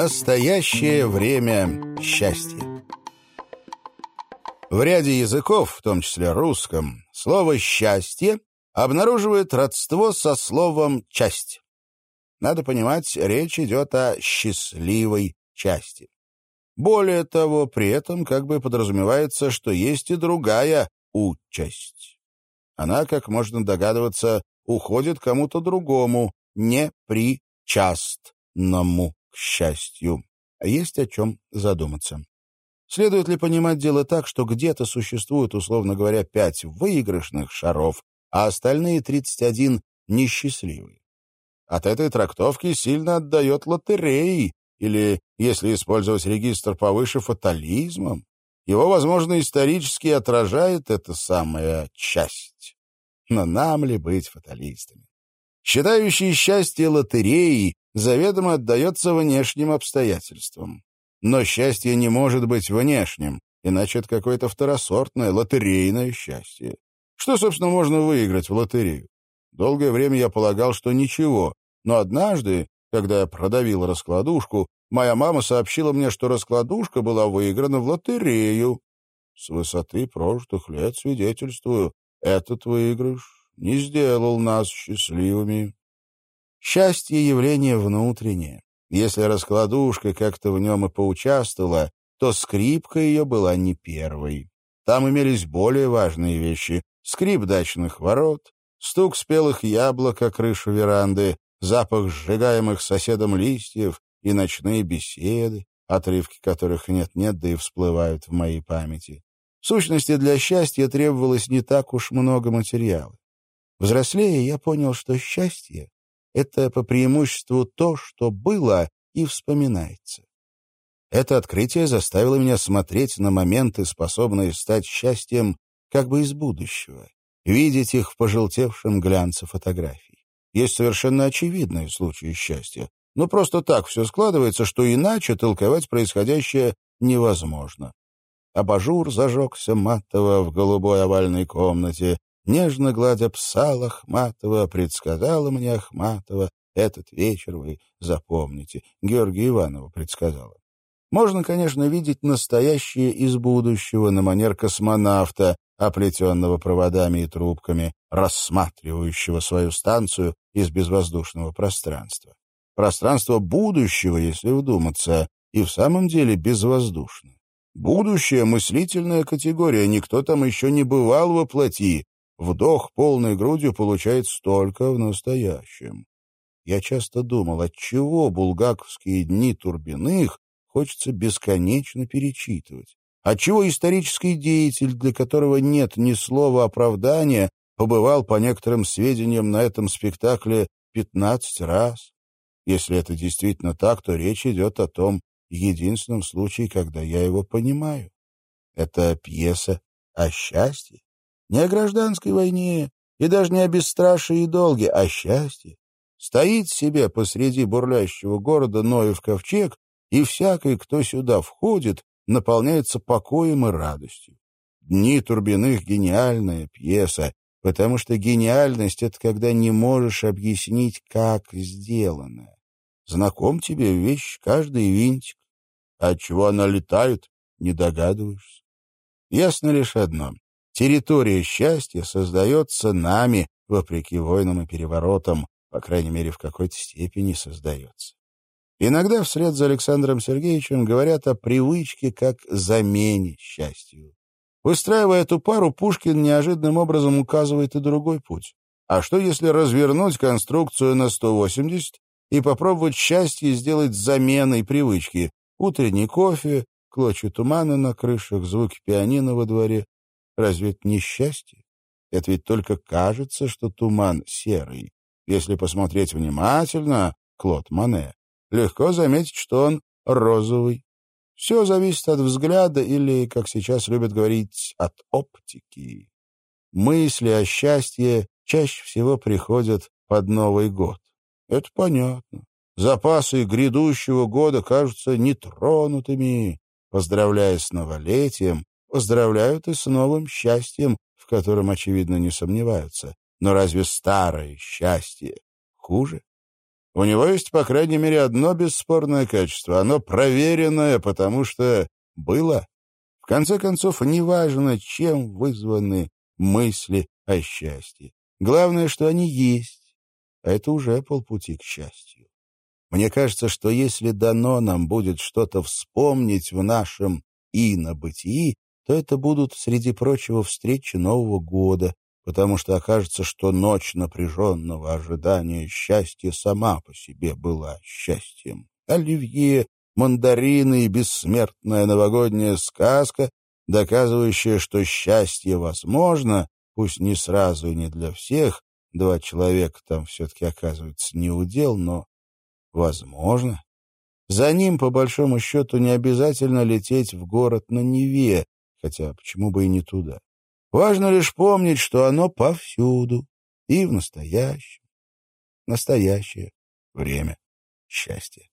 Настоящее время счастья. В ряде языков, в том числе русском, слово «счастье» обнаруживает родство со словом «часть». Надо понимать, речь идет о счастливой части. Более того, при этом как бы подразумевается, что есть и другая участь. Она, как можно догадываться, уходит кому-то другому, не причастному к счастью. Есть о чем задуматься. Следует ли понимать дело так, что где-то существует, условно говоря, пять выигрышных шаров, а остальные 31 несчастливые? От этой трактовки сильно отдает лотереей, или, если использовать регистр повыше, фатализмом. Его, возможно, исторически отражает эта самая часть. Но нам ли быть фаталистами? Считающий счастье лотереей заведомо отдается внешним обстоятельствам. Но счастье не может быть внешним, иначе это какое-то второсортное, лотерейное счастье. Что, собственно, можно выиграть в лотерею? Долгое время я полагал, что ничего, но однажды, когда я продавил раскладушку, моя мама сообщила мне, что раскладушка была выиграна в лотерею. С высоты прожитых лет свидетельствую, этот выигрыш не сделал нас счастливыми. Счастье — явление внутреннее. Если раскладушка как-то в нем и поучаствовала, то скрипка ее была не первой. Там имелись более важные вещи — скрип дачных ворот, стук спелых яблок о крышу веранды, запах сжигаемых соседом листьев и ночные беседы, отрывки которых нет-нет, да и всплывают в моей памяти. В сущности, для счастья требовалось не так уж много материала. Взрослея, я понял, что счастье это по преимуществу то, что было и вспоминается. Это открытие заставило меня смотреть на моменты, способные стать счастьем как бы из будущего, видеть их в пожелтевшем глянце фотографий. Есть совершенно очевидные случаи счастья, но просто так все складывается, что иначе толковать происходящее невозможно. Абажур зажегся матово в голубой овальной комнате, Нежно гладя пса Лохматова, предсказала мне Ахматова, этот вечер вы запомните. Георгия Иванова предсказала. Можно, конечно, видеть настоящее из будущего на манер космонавта, оплетенного проводами и трубками, рассматривающего свою станцию из безвоздушного пространства. Пространство будущего, если вдуматься, и в самом деле безвоздушно. Будущее — мыслительная категория, никто там еще не бывал во плоти, Вдох полной грудью получает столько в настоящем. Я часто думал, отчего булгаковские дни Турбиных хочется бесконечно перечитывать. Отчего исторический деятель, для которого нет ни слова оправдания, побывал, по некоторым сведениям, на этом спектакле пятнадцать раз? Если это действительно так, то речь идет о том единственном случае, когда я его понимаю. Это пьеса о счастье. Не о гражданской войне и даже не о бесстрашии и долге, а счастье. Стоит себе посреди бурлящего города Ноев ковчег, и всякий, кто сюда входит, наполняется покоем и радостью. «Дни Турбиных» — гениальная пьеса, потому что гениальность — это когда не можешь объяснить, как сделано. Знаком тебе вещь, каждый винтик. От чего она летает, не догадываешься. Ясно лишь одно. Территория счастья создается нами, вопреки войнам и переворотам, по крайней мере, в какой-то степени создается. Иногда вслед за Александром Сергеевичем говорят о привычке как замене счастью. Выстраивая эту пару, Пушкин неожиданным образом указывает и другой путь. А что, если развернуть конструкцию на 180 и попробовать счастье сделать заменой привычки? Утренний кофе, клочья тумана на крышах, звуки пианино во дворе, Разве это не счастье? Это ведь только кажется, что туман серый. Если посмотреть внимательно, Клод Мане, легко заметить, что он розовый. Все зависит от взгляда или, как сейчас любят говорить, от оптики. Мысли о счастье чаще всего приходят под Новый год. Это понятно. Запасы грядущего года кажутся нетронутыми. Поздравляя с новолетием, поздравляют и с новым счастьем, в котором, очевидно, не сомневаются. Но разве старое счастье хуже? У него есть, по крайней мере, одно бесспорное качество. Оно проверенное, потому что было. В конце концов, неважно, чем вызваны мысли о счастье. Главное, что они есть, а это уже полпути к счастью. Мне кажется, что если дано нам будет что-то вспомнить в нашем инобытии, то это будут, среди прочего, встречи Нового года, потому что окажется, что ночь напряженного ожидания счастья сама по себе была счастьем. Оливье, мандарины и бессмертная новогодняя сказка, доказывающая, что счастье возможно, пусть не сразу и не для всех, два человека там все-таки оказывается не удел, но возможно. За ним, по большому счету, не обязательно лететь в город на Неве, хотя почему бы и не туда. Важно лишь помнить, что оно повсюду и в настоящем. Настоящее время счастья.